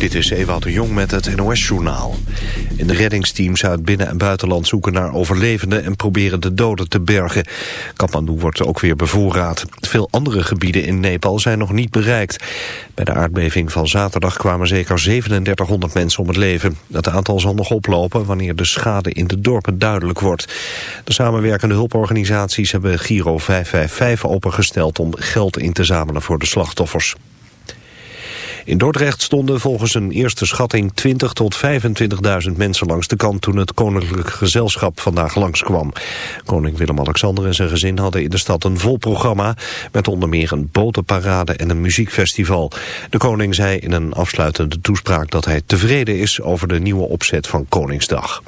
Dit is Ewout de Jong met het NOS-journaal. In de reddingsteams uit binnen- en buitenland zoeken naar overlevenden... en proberen de doden te bergen. Kathmandu wordt ook weer bevoorraad. Veel andere gebieden in Nepal zijn nog niet bereikt. Bij de aardbeving van zaterdag kwamen zeker 3700 mensen om het leven. Het aantal zal nog oplopen wanneer de schade in de dorpen duidelijk wordt. De samenwerkende hulporganisaties hebben Giro 555 opengesteld... om geld in te zamelen voor de slachtoffers. In Dordrecht stonden volgens een eerste schatting 20 tot 25.000 mensen langs de kant toen het koninklijk gezelschap vandaag langskwam. Koning Willem-Alexander en zijn gezin hadden in de stad een vol programma met onder meer een botenparade en een muziekfestival. De koning zei in een afsluitende toespraak dat hij tevreden is over de nieuwe opzet van Koningsdag.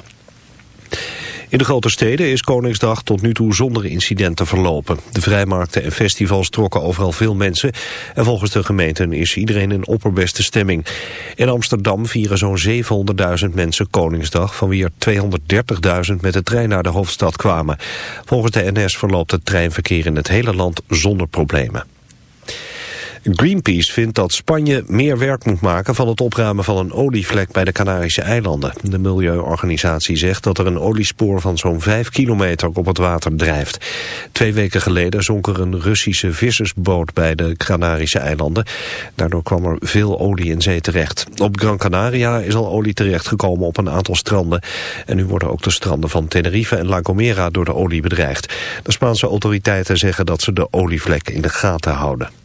In de grote steden is Koningsdag tot nu toe zonder incidenten verlopen. De vrijmarkten en festivals trokken overal veel mensen. En volgens de gemeenten is iedereen in opperbeste stemming. In Amsterdam vieren zo'n 700.000 mensen Koningsdag... van wie er 230.000 met de trein naar de hoofdstad kwamen. Volgens de NS verloopt het treinverkeer in het hele land zonder problemen. Greenpeace vindt dat Spanje meer werk moet maken van het opruimen van een olievlek bij de Canarische eilanden. De milieuorganisatie zegt dat er een oliespoor van zo'n 5 kilometer op het water drijft. Twee weken geleden zonk er een Russische vissersboot bij de Canarische eilanden. Daardoor kwam er veel olie in zee terecht. Op Gran Canaria is al olie terechtgekomen op een aantal stranden. En nu worden ook de stranden van Tenerife en La Gomera door de olie bedreigd. De Spaanse autoriteiten zeggen dat ze de olievlek in de gaten houden.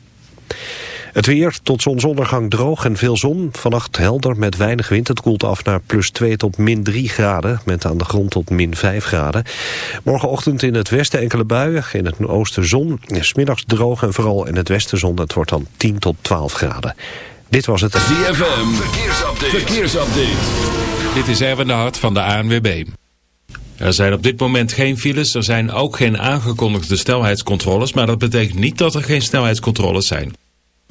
Het weer tot zonsondergang droog en veel zon. Vannacht helder met weinig wind. Het koelt af naar plus 2 tot min 3 graden. Met aan de grond tot min 5 graden. Morgenochtend in het westen enkele buien. In het oosten zon. Smiddags droog en vooral in het westen zon. Het wordt dan 10 tot 12 graden. Dit was het... ZFM. Verkeersupdate. Verkeersupdate. Dit is Erwin de Hart van de ANWB. Er zijn op dit moment geen files, er zijn ook geen aangekondigde snelheidscontroles, maar dat betekent niet dat er geen snelheidscontroles zijn.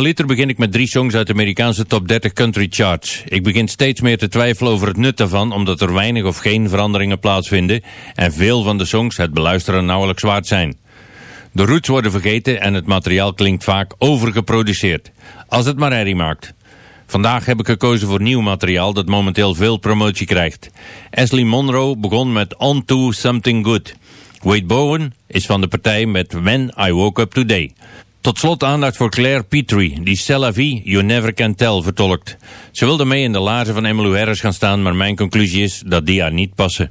Liter begin ik met drie songs uit de Amerikaanse top 30 country charts. Ik begin steeds meer te twijfelen over het nut daarvan, omdat er weinig of geen veranderingen plaatsvinden en veel van de songs het beluisteren nauwelijks waard zijn. De roots worden vergeten en het materiaal klinkt vaak overgeproduceerd, als het maar herrie maakt. Vandaag heb ik gekozen voor nieuw materiaal dat momenteel veel promotie krijgt. Ashley Monroe begon met On To Something Good. Wade Bowen is van de partij met When I Woke Up Today. Tot slot aandacht voor Claire Petrie, die Stella V, You Never Can Tell vertolkt. Ze wilde mee in de laarzen van Emmylou Harris gaan staan, maar mijn conclusie is dat die haar niet passen.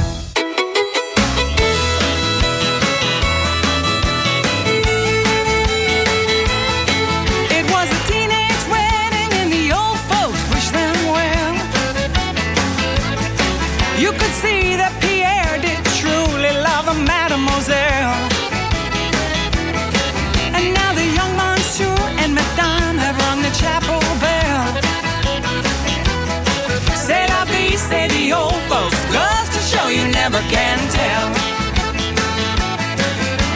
can tell.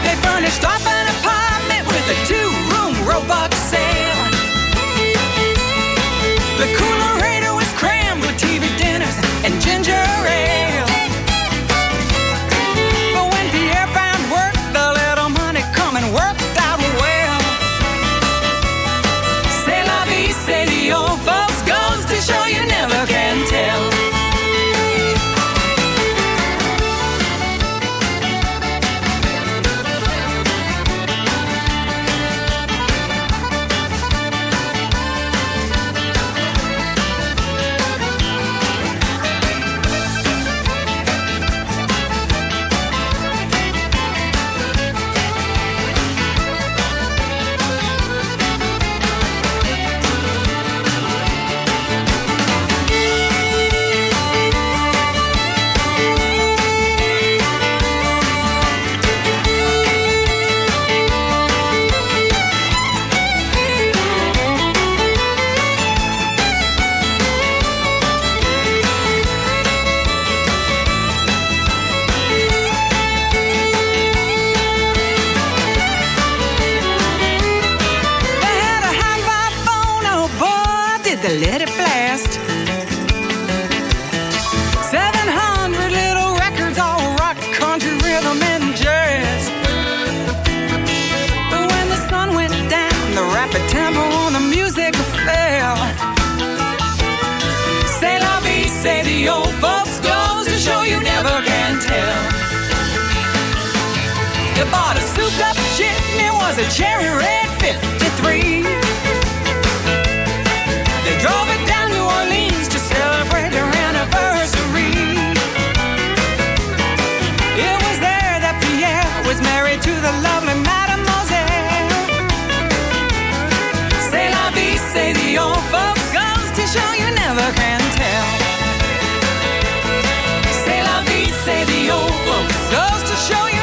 They furnished off an apartment with a two-room robot sale. Did let it blast. 700 little records, all rock, country, rhythm, and jazz. But when the sun went down, the rapid tempo on the music fell. Say la vie, say the old folks goes to show you never can tell. You bought a souped up jitney, was a cherry red 53. Show you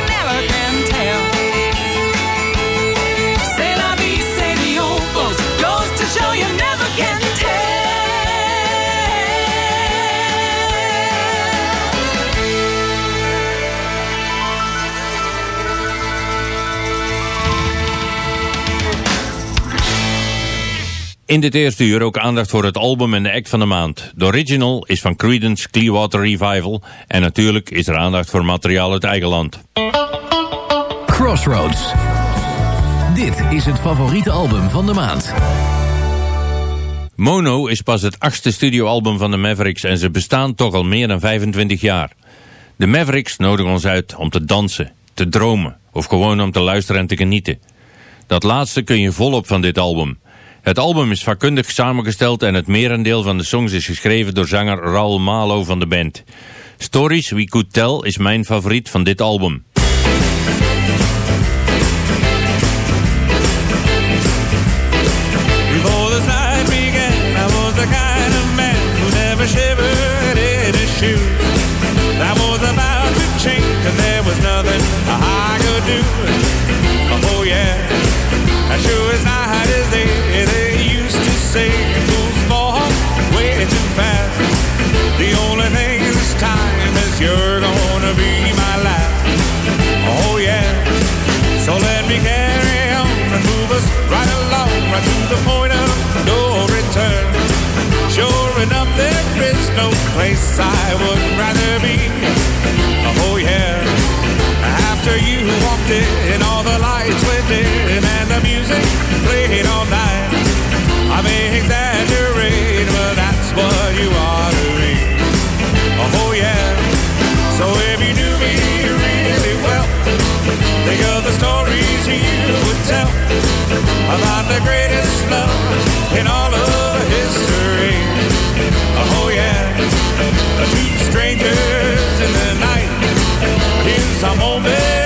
In dit eerste uur ook aandacht voor het album en de act van de maand. De original is van Creedence Clearwater Revival en natuurlijk is er aandacht voor materiaal uit eigen land. Crossroads. Dit is het favoriete album van de maand. Mono is pas het achtste studioalbum van de Mavericks en ze bestaan toch al meer dan 25 jaar. De Mavericks nodigen ons uit om te dansen, te dromen of gewoon om te luisteren en te genieten. Dat laatste kun je volop van dit album. Het album is vakkundig samengesteld en het merendeel van de songs is geschreven door zanger Raul Malo van de band. Stories We Could Tell is mijn favoriet van dit album. No place I would rather be. Oh yeah, after you walked in, all the lights went dim and the music played all night. I may exaggerate, but that's what you are to me. Oh yeah, so if you knew me really well, think of the stories you would tell about the greatest love in all of history. Oh yeah, two strangers in the night. A moment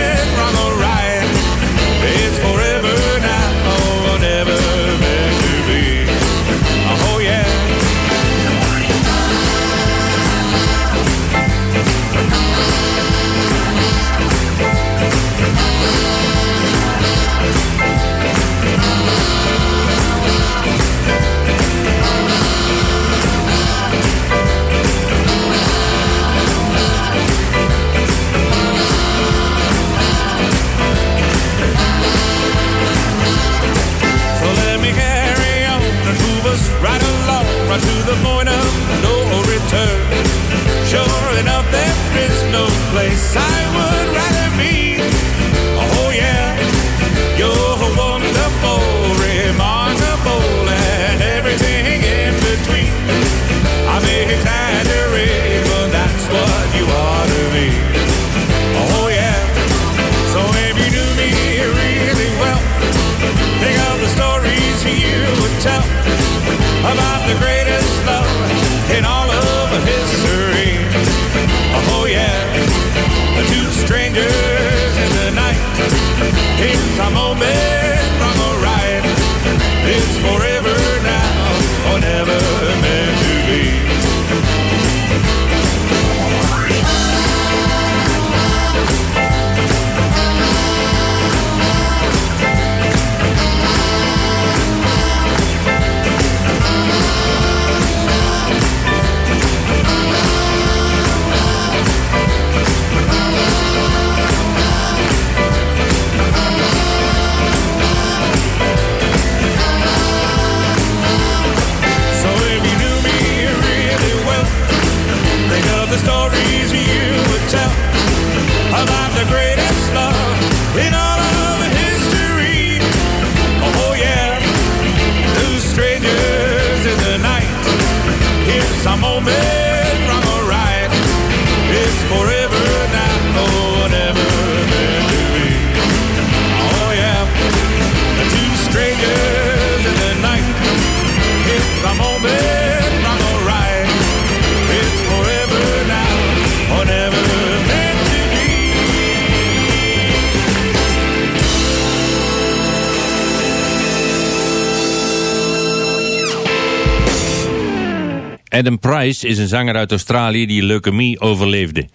Adam Price is een zanger uit Australië die leukemie overleefde.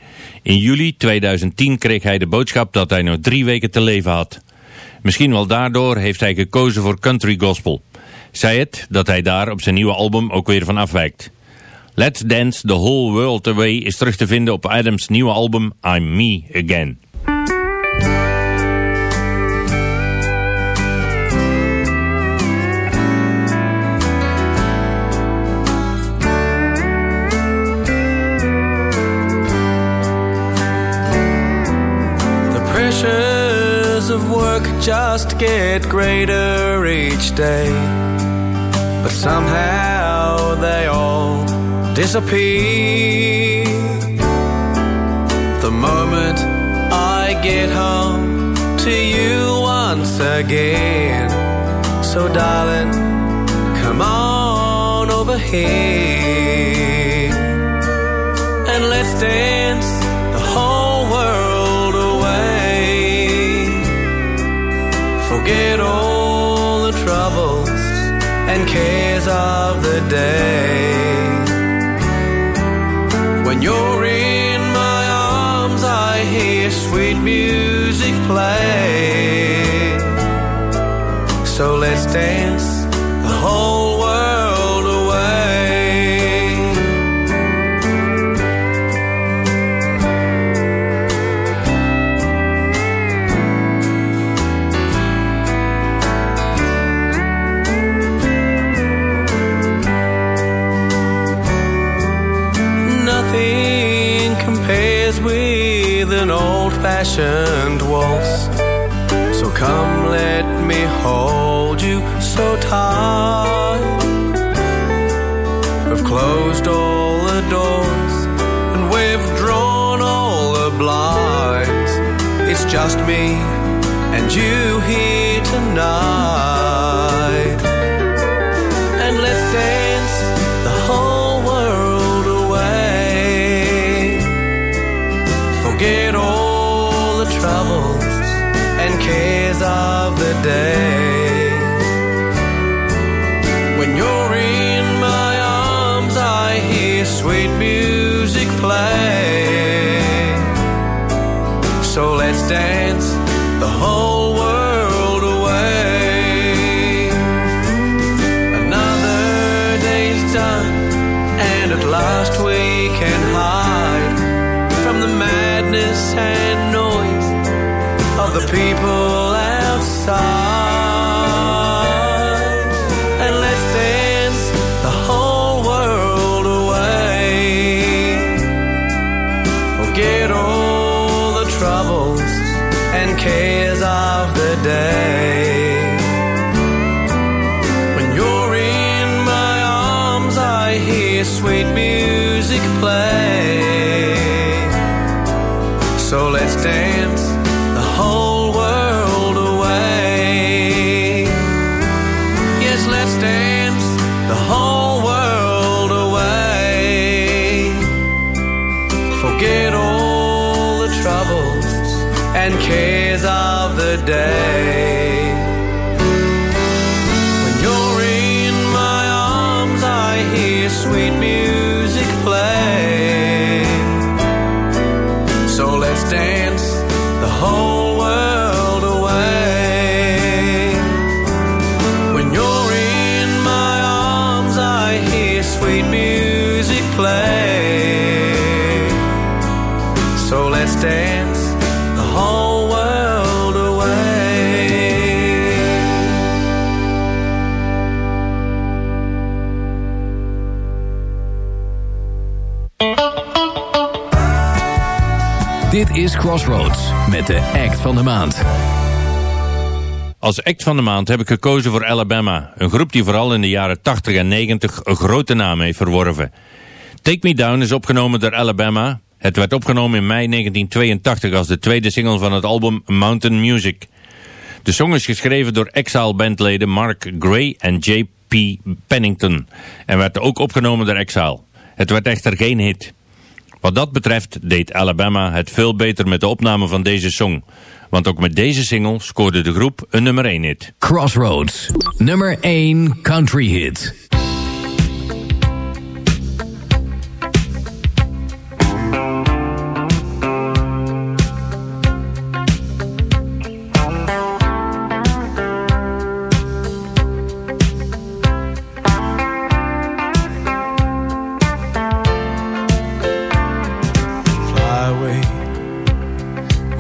In juli 2010 kreeg hij de boodschap dat hij nog drie weken te leven had. Misschien wel daardoor heeft hij gekozen voor country gospel. Zij het dat hij daar op zijn nieuwe album ook weer van afwijkt. Let's Dance the Whole World Away is terug te vinden op Adams nieuwe album I'm Me Again. Just get greater each day. But somehow they all disappear. The moment I get home to you once again. So, darling, come on over here and let's dance cares of the day. When you're in my arms, I hear sweet music play. So let's dance ocean the whole world away. Forget all the troubles and cares of the day. Crossroads met de act van de maand. Als act van de maand heb ik gekozen voor Alabama. Een groep die vooral in de jaren 80 en 90 een grote naam heeft verworven. Take Me Down is opgenomen door Alabama. Het werd opgenomen in mei 1982 als de tweede single van het album Mountain Music. De song is geschreven door Exile bandleden Mark Gray en J.P. Pennington. En werd ook opgenomen door Exile. Het werd echter geen hit. Wat dat betreft deed Alabama het veel beter met de opname van deze song. Want ook met deze single scoorde de groep een nummer 1 hit. Crossroads, nummer 1 country hit.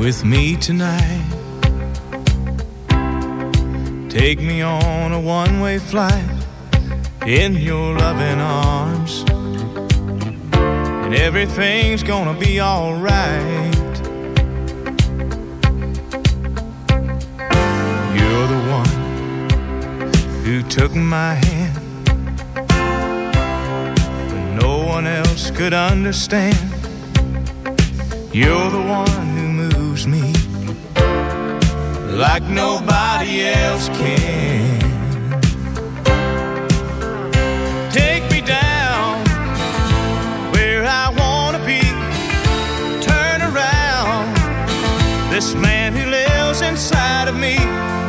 With me tonight. Take me on a one way flight in your loving arms. And everything's gonna be alright. You're the one who took my hand when no one else could understand. You're the one moves me like nobody else can. Take me down where I wanna be. Turn around this man who lives inside of me.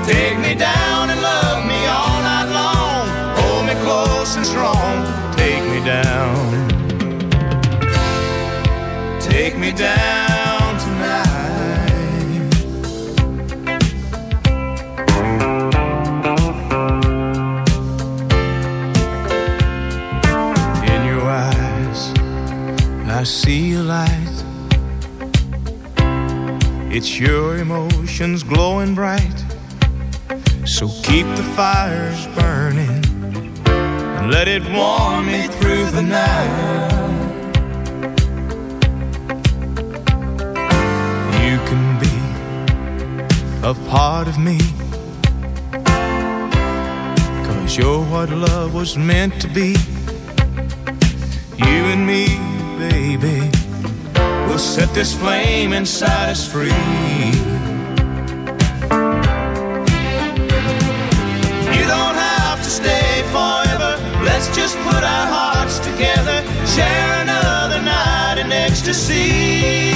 Take me down and love me all night long. Hold me close and strong. Take me down. Take me down I see a light. It's your emotions glowing bright. So keep the fires burning and let it warm me through the night. You can be a part of me. Cause you're what love was meant to be. You baby, will set this flame inside us free. You don't have to stay forever. Let's just put our hearts together. Share another night in ecstasy.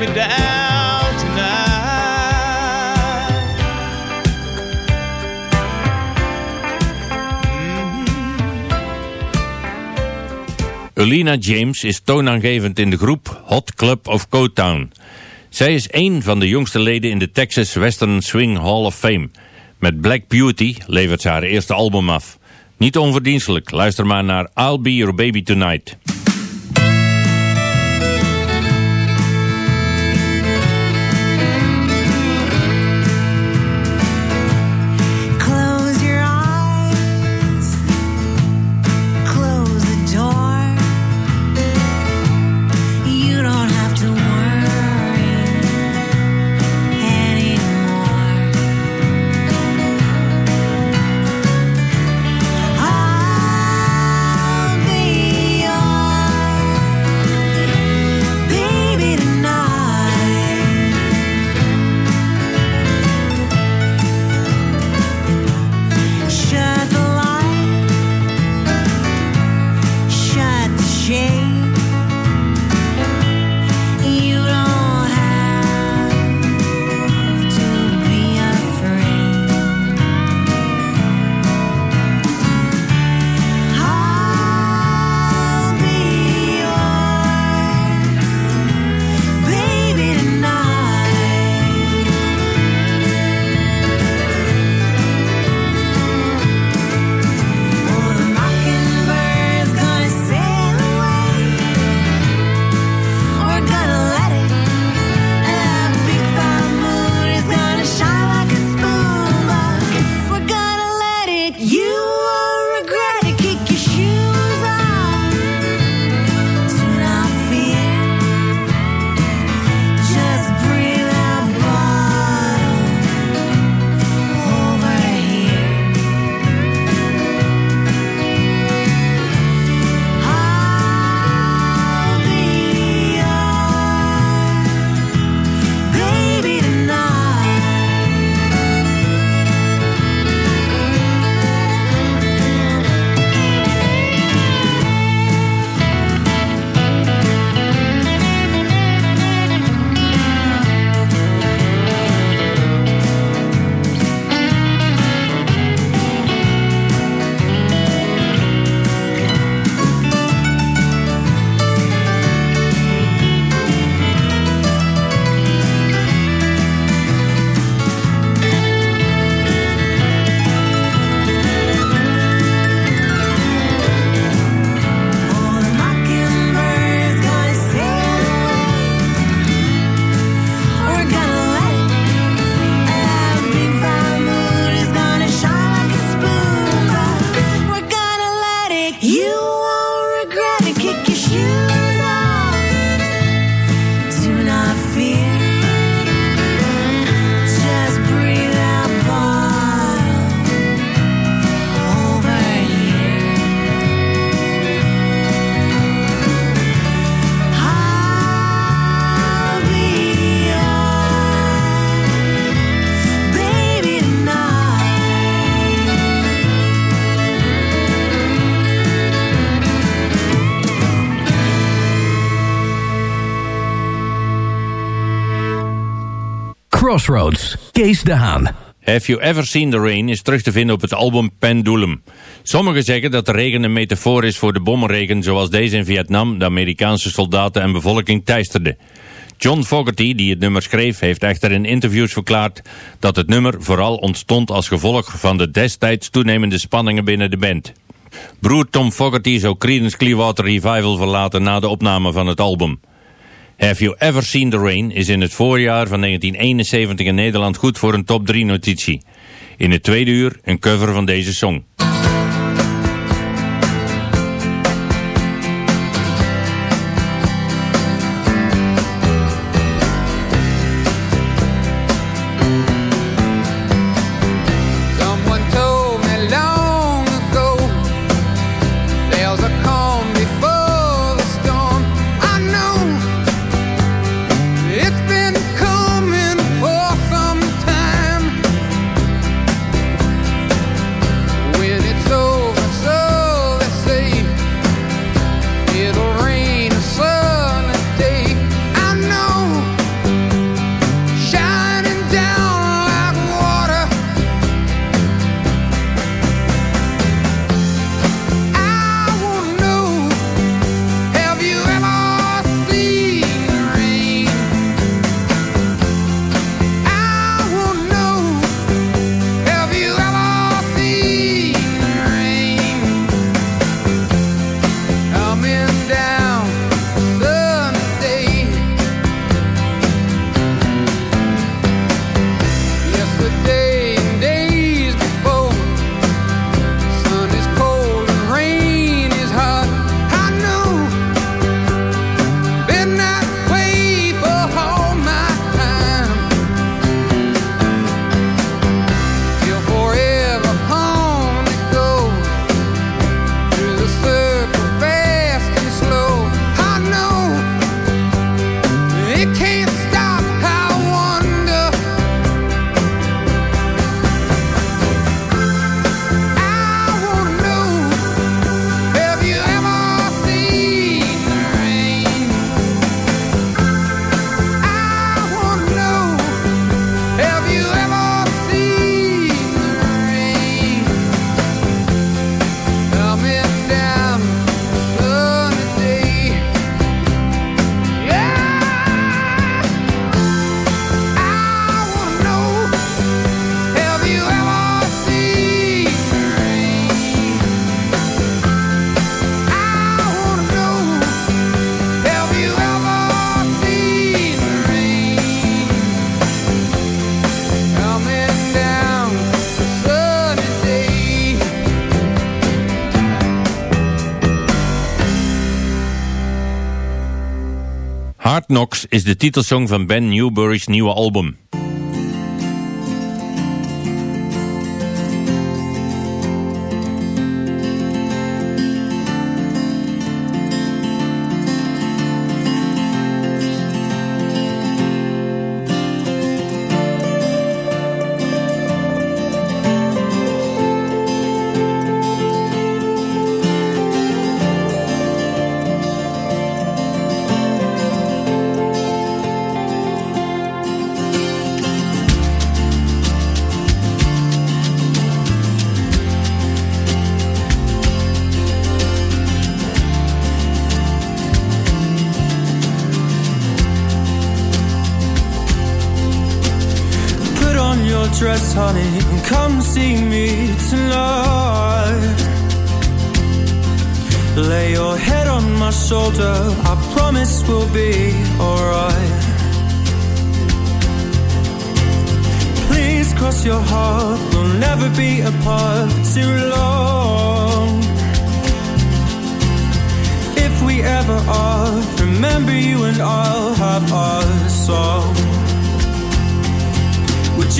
Me down tonight? Ulina James is toonaangevend in de groep Hot Club of Cotown. Zij is één van de jongste leden in de Texas Western Swing Hall of Fame. Met Black Beauty levert ze haar eerste album af. Niet onverdienstelijk, luister maar naar I'll Be Your Baby Tonight. Crossroads, Kees de Haan. Have You Ever Seen the Rain is terug te vinden op het album Pendulum. Sommigen zeggen dat de regen een metafoor is voor de bommenregen zoals deze in Vietnam de Amerikaanse soldaten en bevolking teisterde. John Fogerty, die het nummer schreef, heeft echter in interviews verklaard dat het nummer vooral ontstond als gevolg van de destijds toenemende spanningen binnen de band. Broer Tom Fogerty zou Creedence Clearwater Revival verlaten na de opname van het album. Have You Ever Seen the Rain is in het voorjaar van 1971 in Nederland goed voor een top 3 notitie. In het tweede uur een cover van deze song. Knocks is de titelsong van Ben Newbury's nieuwe album.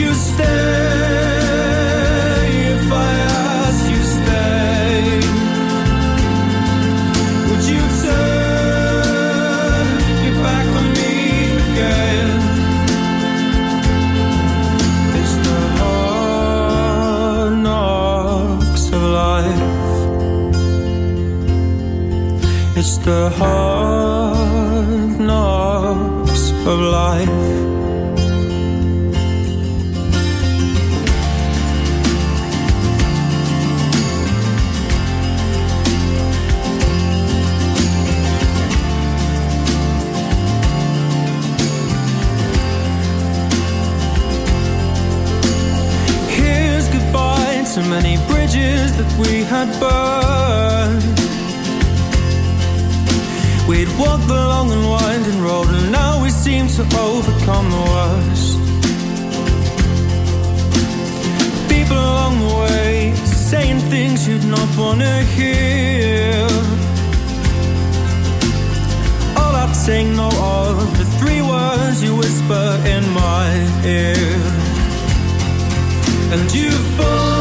You stay if I asked you stay? Would you turn your back on me again? It's the hard knocks of life. It's the hard knocks of life. To many bridges that we had burned. We'd walked the long and winding road, and now we seem to overcome the worst. People along the way saying things you'd not want to hear. All I'd saying no of the three words you whisper in my ear. And you fall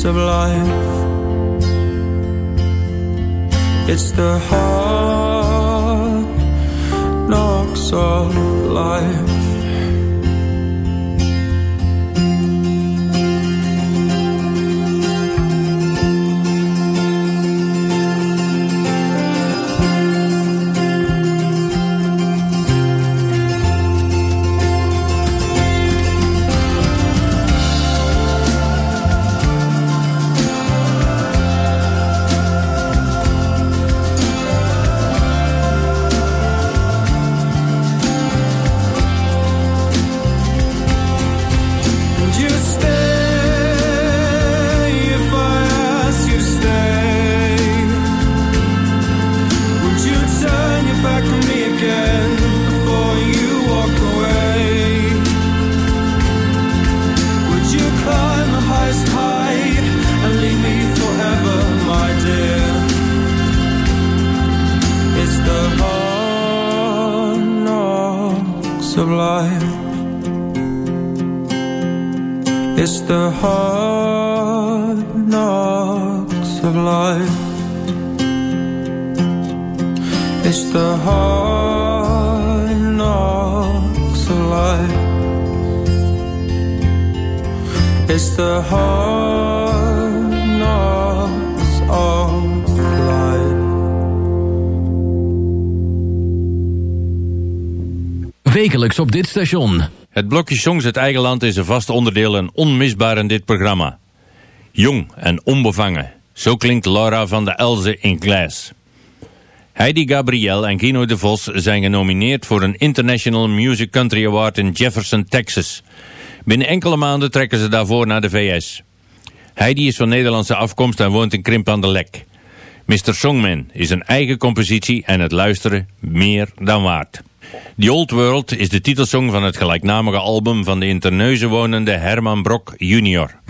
knocks of life. It's the hard knocks of life. Op dit station. Het blokje Songs uit eigen land is een vast onderdeel en onmisbaar in dit programma. Jong en onbevangen. Zo klinkt Laura van de Elze in Glass. Heidi Gabriel en Gino de Vos zijn genomineerd voor een International Music Country Award in Jefferson, Texas. Binnen enkele maanden trekken ze daarvoor naar de VS. Heidi is van Nederlandse afkomst en woont in Krimp aan de Lek. Mr. Songman is een eigen compositie en het luisteren meer dan waard. The Old World is de titelsong van het gelijknamige album van de in Terneuzen wonende Herman Brok Jr.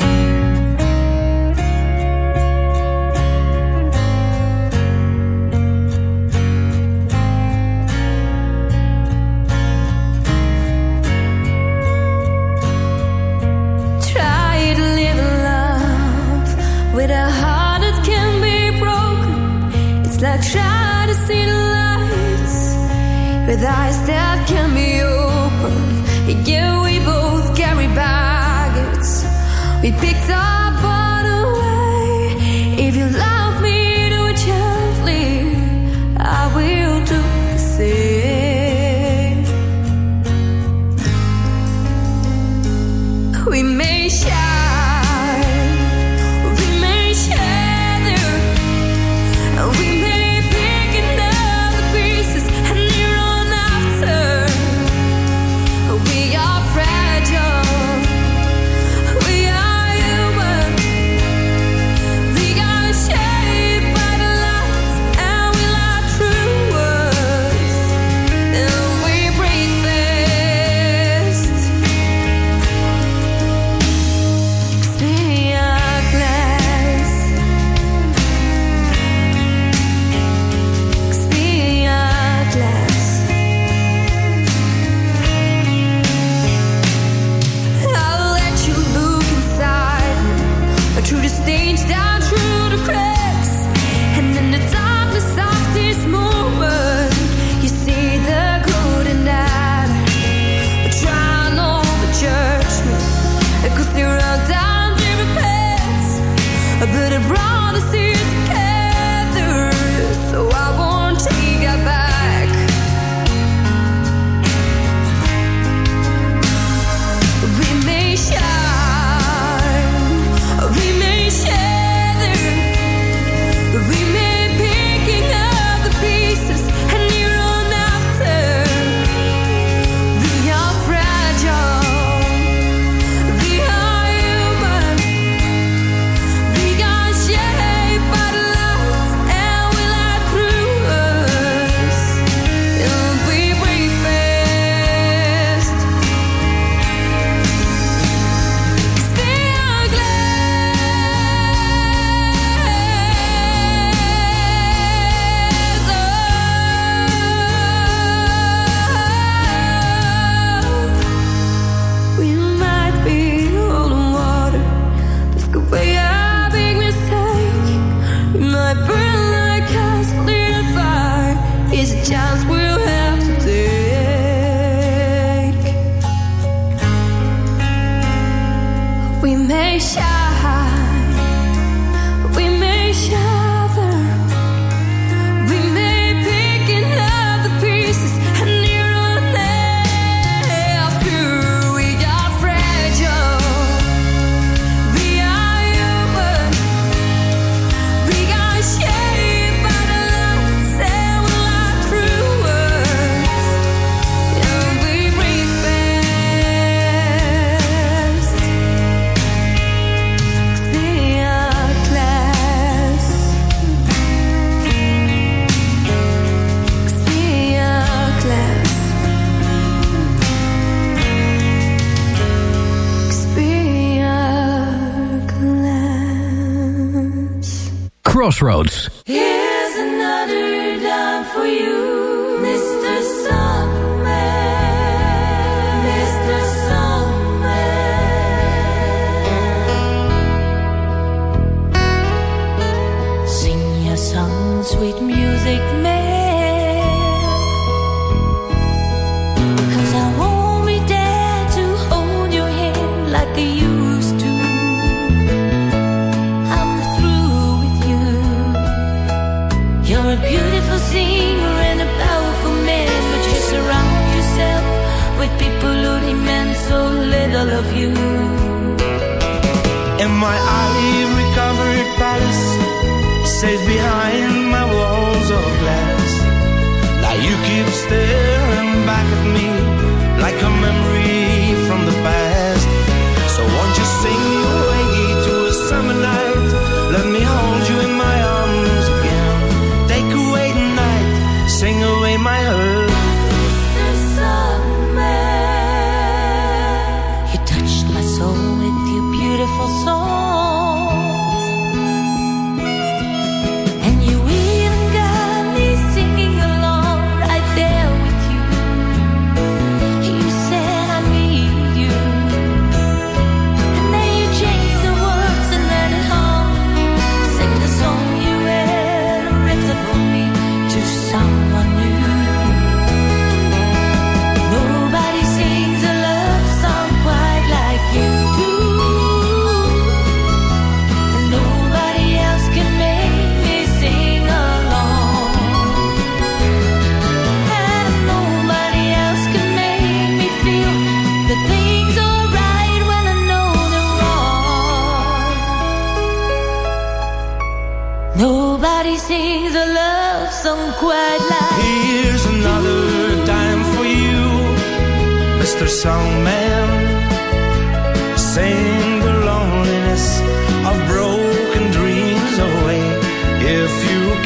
Crossroads. Yeah.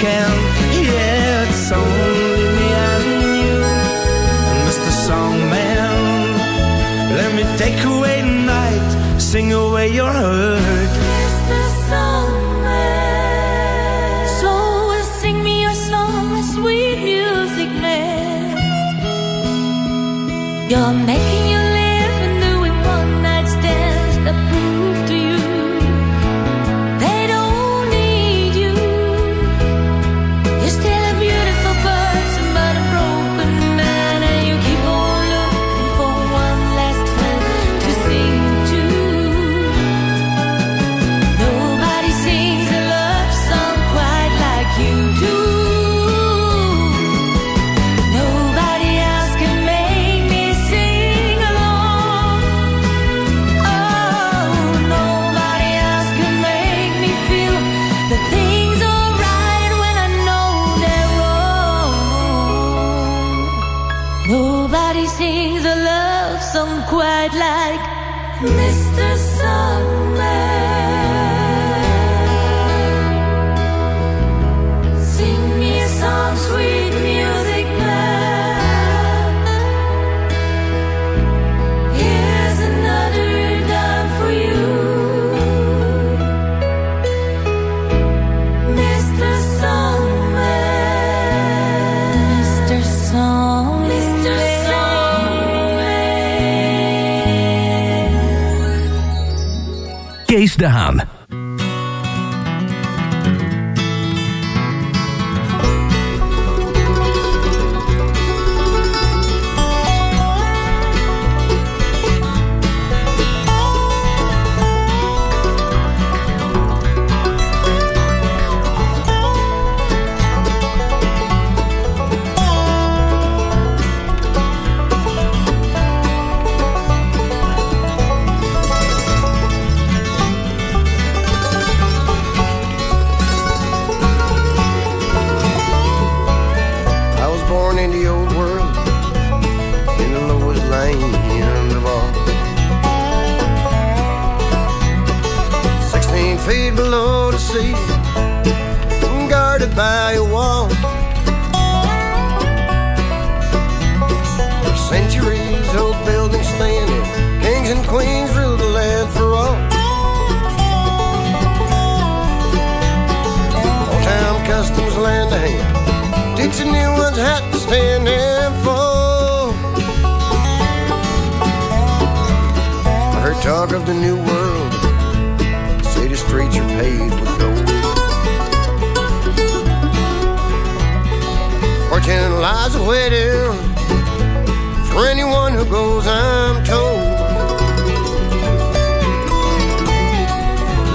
can. Yeah, it's only me and you, Mr. Songman. Let me take away the night, sing away your hurt.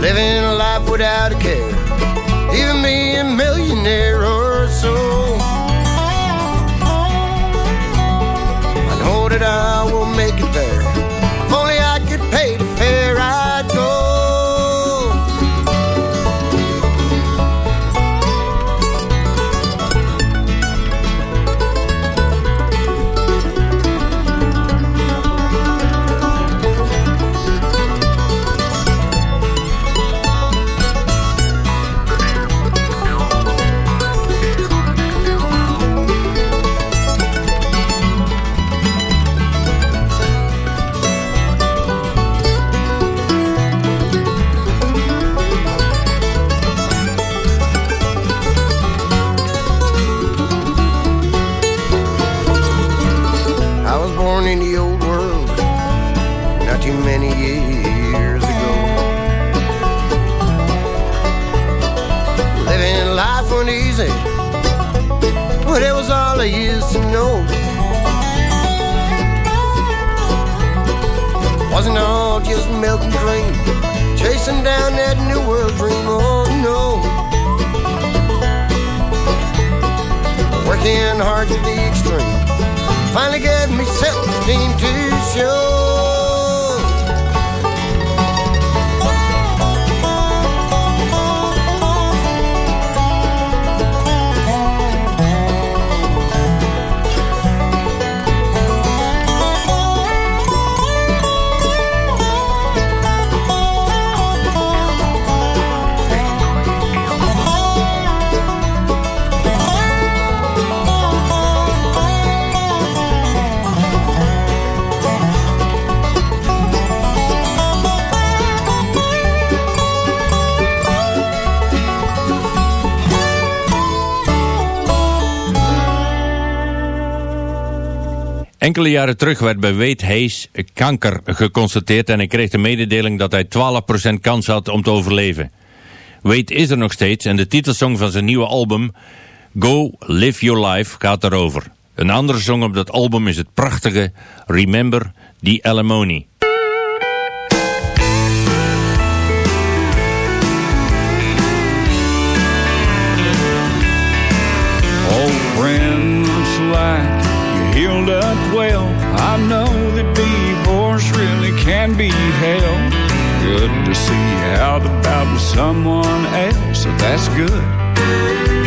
Living a life without a care, even me a millionaire or so. I know that I chasing down that new world dream. Oh no. Working hard to the extreme finally gave me self-esteem to show. Enkele jaren terug werd bij Wade Hayes kanker geconstateerd en hij kreeg de mededeling dat hij 12% kans had om te overleven. Wade is er nog steeds en de titelsong van zijn nieuwe album Go Live Your Life gaat daarover. Een andere song op dat album is het prachtige Remember the Alimony. Know that divorce really can be hell. Good to see you out about with someone else, so that's good.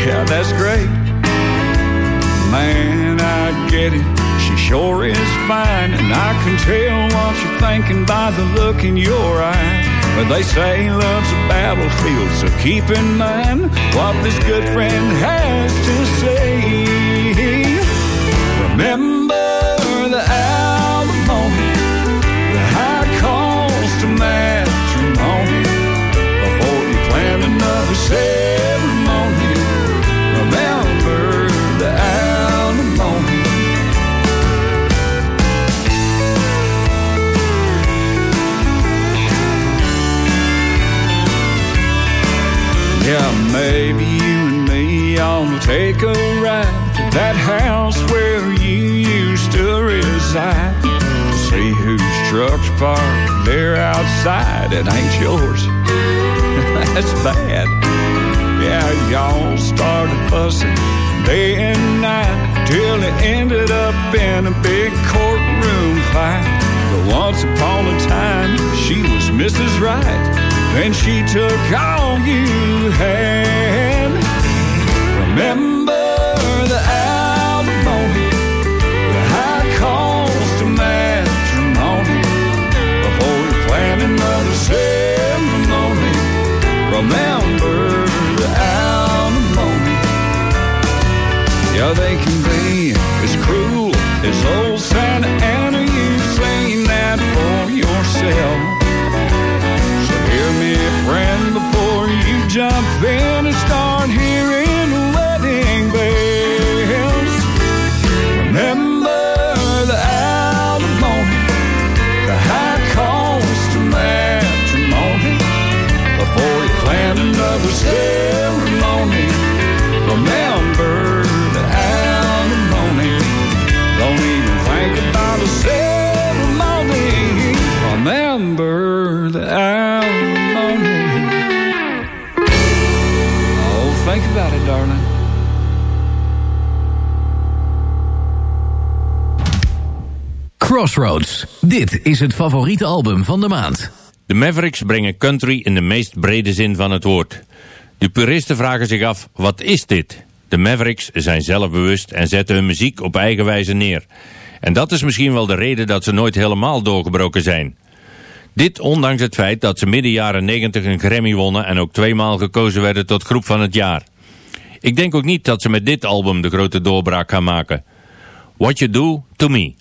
Yeah, that's great. Man, I get it. She sure is fine, and I can tell what you're thinking by the look in your eye. But they say love's a battlefield, so keep in mind what this good friend has to say. Remember the alimony. Yeah, maybe you and me take a ride to that house where you used to reside. See whose truck's parked there outside. It ain't yours. That's bad. Yeah, y'all started fussing day and night till it ended up in a big courtroom fight. But once upon a time, she was Mrs. Right. Then she took all you had. Remember the alimony, the high cost of matrimony. Before you plan another ceremony, remember Yeah, they can be. As cruel as old Crossroads. Dit is het favoriete album van de maand. De Mavericks brengen country in de meest brede zin van het woord. De puristen vragen zich af, wat is dit? De Mavericks zijn zelfbewust en zetten hun muziek op eigen wijze neer. En dat is misschien wel de reden dat ze nooit helemaal doorgebroken zijn. Dit ondanks het feit dat ze midden jaren 90 een Grammy wonnen en ook tweemaal gekozen werden tot groep van het jaar. Ik denk ook niet dat ze met dit album de grote doorbraak gaan maken. What You Do To Me.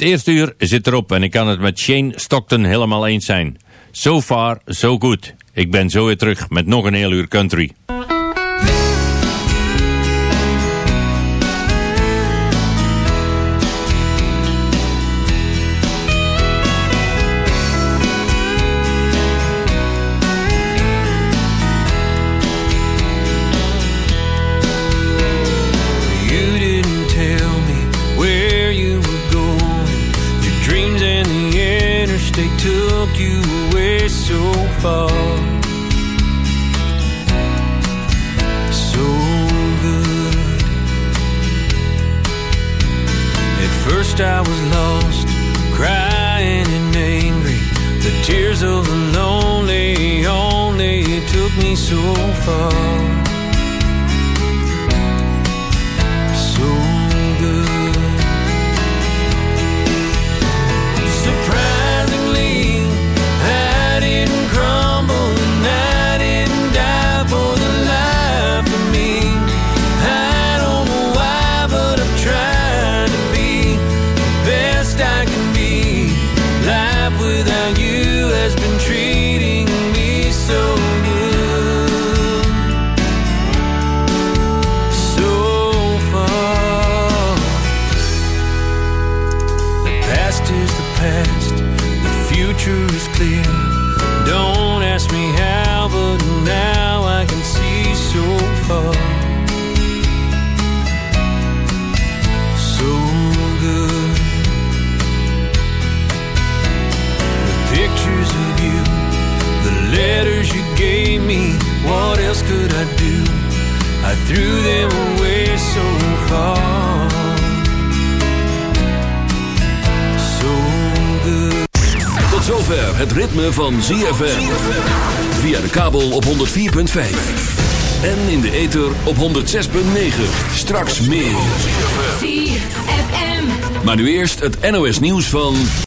Het eerste uur zit erop en ik kan het met Shane Stockton helemaal eens zijn. So far, so good. Ik ben zo weer terug met nog een heel uur country. You away so far. So good. At first I was lost, crying and angry. The tears of the lonely only took me so far. Threw them away so far. So good. Tot zover het ritme van ZFM. Via de kabel op 104.5. En in de ether op 106.9. Straks meer. ZFM. Maar nu eerst het NOS nieuws van...